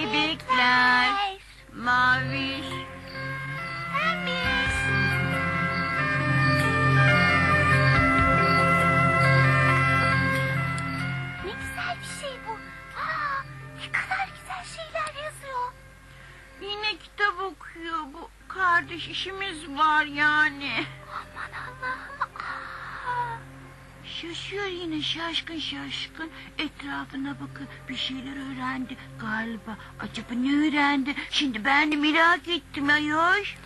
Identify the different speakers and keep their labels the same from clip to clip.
Speaker 1: Bebekler maviş. Ne güzel bir şey bu. Aa, ne kadar güzel şeyler yazıyor.
Speaker 2: Yine kitap okuyor bu. Kardeş işimiz var yani. Şaşıyor yine şaşkın şaşkın. Etrafına bakın bir şeyler öğrendi galiba. Acaba ne öğrendi? Şimdi ben de merak ettim Ayoş.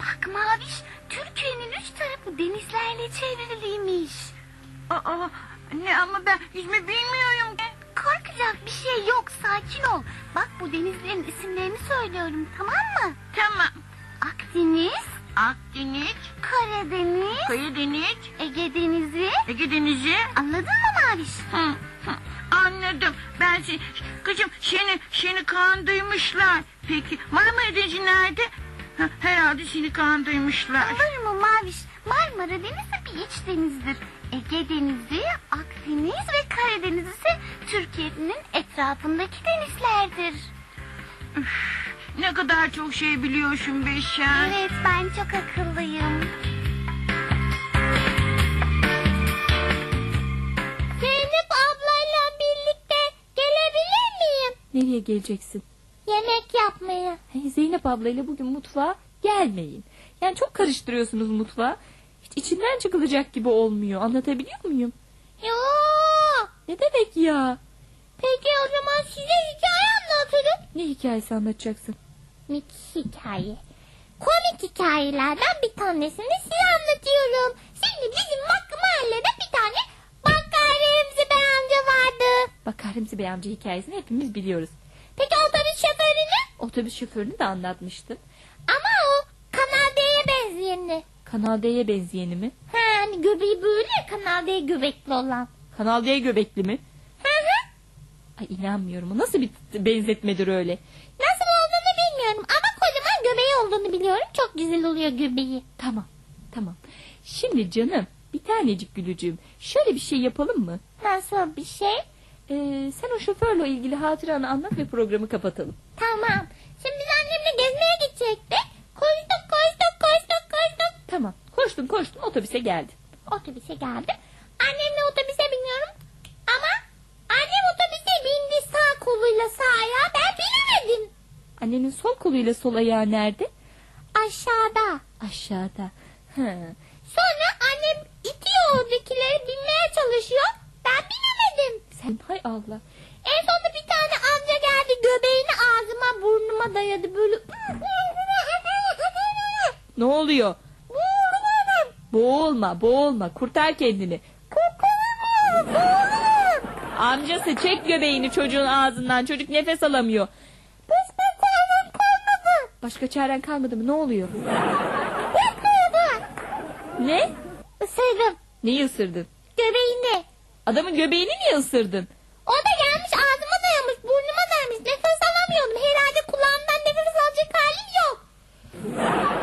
Speaker 1: bak Maviş, Türkiye'nin üç tarafı denizlerle çevriliymiş.
Speaker 2: Aa, ne ama ben yüzme bilmiyorum.
Speaker 1: Korkacak bir şey yok, sakin ol. Bak bu denizlerin isimlerini söylüyorum, tamam mı?
Speaker 2: Tamam.
Speaker 1: Akdeniz,
Speaker 2: Akdeniz,
Speaker 1: Karadeniz,
Speaker 2: Karadeniz,
Speaker 1: Ege Denizi.
Speaker 2: Ege Denizi.
Speaker 1: Anladın mı Maviş?
Speaker 2: Hı, hı, anladım. Ben seni, kızım seni, seni kandırmışlar. Peki Marmara Denizi nerede? Ha, herhalde seni kandırmışlar.
Speaker 1: Olur mu Maviş? Marmara Denizi bir iç denizdir. Ege Denizi, Akdeniz ve Karadeniz ise Türkiye'nin etrafındaki denizlerdir.
Speaker 2: Ne kadar çok şey biliyorsun Beşer.
Speaker 1: Evet ben çok akıllıyım. Zeynep ablayla birlikte gelebilir miyim?
Speaker 3: Nereye geleceksin?
Speaker 1: Yemek yapmaya.
Speaker 3: Hey, Zeynep ablayla bugün mutfağa gelmeyin. Yani çok karıştırıyorsunuz mutfağı. Hiç içinden çıkılacak gibi olmuyor. Anlatabiliyor muyum?
Speaker 1: Yoo.
Speaker 3: Ne demek ya?
Speaker 1: Peki o zaman size hikaye anlatırım.
Speaker 3: Ne hikayesi anlatacaksın?
Speaker 1: Komik hikaye. Komik hikayelerden bir tanesini size anlatıyorum. Şimdi bizim Hakkı mahallede bir tane bakkar Remzi Bey amca vardı.
Speaker 3: Bak Remzi Bey amca hikayesini hepimiz biliyoruz.
Speaker 1: Peki otobüs şoförünü?
Speaker 3: Otobüs şoförünü de anlatmıştın.
Speaker 1: Ama o Kanal D'ye benzeyeni.
Speaker 3: Kanal D'ye benzeyeni mi?
Speaker 1: Ha, hani göbeği böyle Kanal D göbekli olan.
Speaker 3: Kanal D göbekli mi?
Speaker 1: Hı hı.
Speaker 3: Ay inanmıyorum. O nasıl bir benzetmedir öyle?
Speaker 1: Nasıl olduğunu biliyorum. Çok güzel oluyor göbeği.
Speaker 3: Tamam. Tamam. Şimdi canım bir tanecik gülücüğüm. Şöyle bir şey yapalım mı?
Speaker 1: Nasıl bir şey?
Speaker 3: Ee, sen o şoförle ilgili hatıranı anlat ve programı kapatalım.
Speaker 1: Tamam. Şimdi biz annemle gezmeye gidecektik. Koştuk koştuk koştuk koştuk.
Speaker 3: Tamam. Koştun koştun otobüse geldin.
Speaker 1: Otobüse geldim. Annemle otobüse biniyorum. Ama annem otobüse bindi sağ koluyla sağ ayağı. Ben binemedim.
Speaker 3: Annenin sol koluyla sol ayağı nerede?
Speaker 1: Aşağıda.
Speaker 3: Aşağıda. Hı.
Speaker 1: Sonra annem itiyor oradakileri binmeye çalışıyor. Ben binemedim.
Speaker 3: Sen hay Allah.
Speaker 1: En sonunda bir tane amca geldi göbeğini ağzıma burnuma dayadı böyle.
Speaker 3: Ne oluyor? Boğulma boğulma kurtar kendini. Amcası çek göbeğini çocuğun ağzından. Çocuk nefes alamıyor. Başka çaren kalmadı mı? Ne oluyor? Ne?
Speaker 1: Isırdım
Speaker 3: Neyi ısırdın?
Speaker 1: göbeğini.
Speaker 3: Adamın göbeğini niye ısırdın?
Speaker 1: O da gelmiş ağzıma dayamış burnuma dayamış nefes alamıyordum. Herhalde kulağımdan nefes alacak halim yok.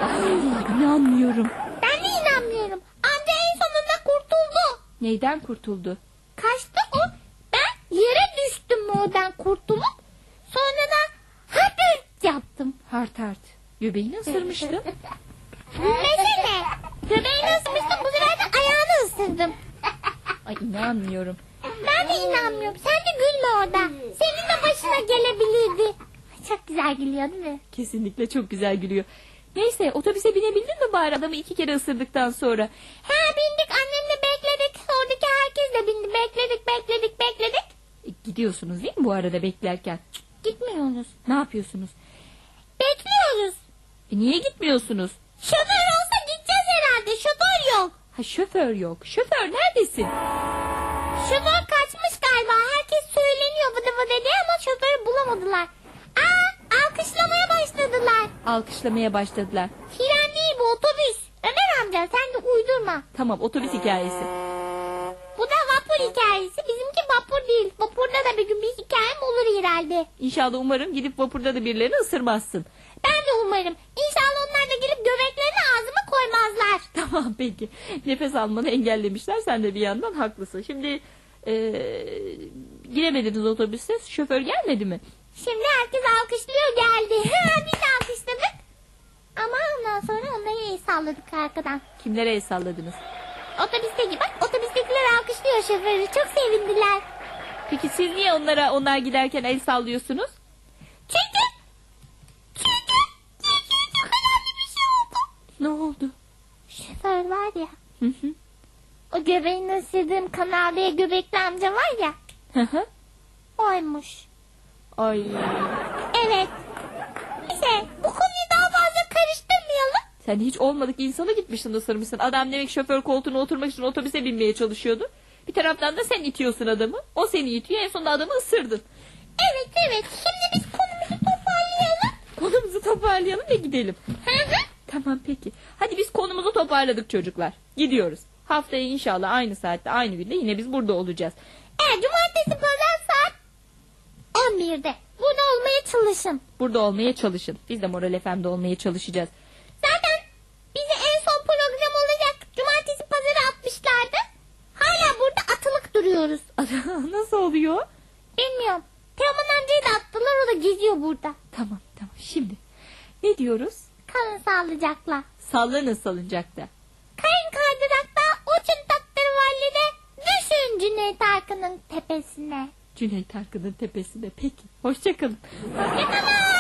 Speaker 3: Ay, inanmıyorum.
Speaker 1: Ben de inanmıyorum. Amca en sonunda kurtuldu.
Speaker 3: Neyden kurtuldu?
Speaker 1: Kaçtı o. Ben yere düştüm oradan kurtulup. Sonra da yaptım.
Speaker 3: Hart hart. Göbeğini ısırmıştı.
Speaker 1: Mesele. Göbeğini ısırmıştım bu sefer de ayağını ısırdım.
Speaker 3: Ay inanmıyorum.
Speaker 1: Ben de inanmıyorum. Sen de gülme orada. Senin de başına gelebilirdi. Çok güzel gülüyor değil mi?
Speaker 3: Kesinlikle çok güzel gülüyor. Neyse otobüse binebildin mi bari adamı iki kere ısırdıktan sonra?
Speaker 1: He bindik annemle bekledik. Oradaki herkes de bindi. Bekledik bekledik bekledik.
Speaker 3: E, gidiyorsunuz değil mi bu arada beklerken? Cık,
Speaker 1: Gitmiyoruz.
Speaker 3: Ne yapıyorsunuz? E, niye gitmiyorsunuz?
Speaker 1: Şoför olsa gideceğiz herhalde. Şoför yok.
Speaker 3: Ha şoför yok. Şoför neredesin?
Speaker 1: Şoför kaçmış galiba. Herkes söyleniyor vıdı vıdı diye ama şoförü bulamadılar. Aa alkışlamaya başladılar.
Speaker 3: Alkışlamaya başladılar.
Speaker 1: Tren değil bu otobüs. Ömer amca sen de uydurma.
Speaker 3: Tamam otobüs hikayesi.
Speaker 1: Bu da vapur hikayesi. Bizimki vapur değil. Vapurda da bir gün bir hikayem olur herhalde.
Speaker 3: İnşallah umarım gidip vapurda da birilerini ısırmazsın.
Speaker 1: Ben de umarım. İnşallah onlar da gelip göbeklerini ağzıma koymazlar.
Speaker 3: Tamam peki. Nefes almanı engellemişler. Sen de bir yandan haklısın. Şimdi eee giremediniz otobüse. Şoför gelmedi mi?
Speaker 1: Şimdi herkes alkışlıyor geldi. Biz de alkışladık. Ama ondan sonra onlara el salladık arkadan.
Speaker 3: Kimlere el salladınız?
Speaker 1: Otobüsteki bak otobüstekiler alkışlıyor şoförü. Çok sevindiler.
Speaker 3: Peki siz niye onlara onlar giderken el sallıyorsunuz?
Speaker 1: Var ya.
Speaker 3: Hı hı.
Speaker 1: O göbeğini ısırdığım kanallıya göbekli amca var ya.
Speaker 3: Hı hı.
Speaker 1: Oymuş.
Speaker 3: Ay.
Speaker 1: Evet. Neyse bu konuyu daha fazla karıştırmayalım.
Speaker 3: Sen hiç olmadık insana gitmişsin ısırmışsın. Adam demek şoför koltuğuna oturmak için otobüse binmeye çalışıyordu. Bir taraftan da sen itiyorsun adamı. O seni itiyor. En sonunda adamı ısırdın.
Speaker 1: Evet evet şimdi biz konumuzu toparlayalım.
Speaker 3: Konumuzu toparlayalım ve gidelim. Tamam peki. Hadi biz konumuzu toparladık çocuklar. Gidiyoruz. Haftaya inşallah aynı saatte aynı günde yine biz burada olacağız.
Speaker 1: Eğer cumartesi pazar saat 11'de burada olmaya çalışın.
Speaker 3: Burada olmaya çalışın. Biz de Moral FM'de olmaya çalışacağız.
Speaker 1: Zaten bize en son program olacak cumartesi pazarı atmışlardı. Hala burada atılık duruyoruz.
Speaker 3: Nasıl oluyor?
Speaker 1: Bilmiyorum. Teoman amcayı da attılar o da geziyor burada.
Speaker 3: Tamam tamam şimdi. Ne diyoruz?
Speaker 1: Kalın sağlıcakla.
Speaker 3: Sallanın salıncakta.
Speaker 1: Kayın kaydırakta uçun taktırvallide düşün Cüneyt Arkın'ın tepesine.
Speaker 3: Cüneyt Arkın'ın tepesinde. Peki. Hoşçakalın.
Speaker 1: Hoşçakalın.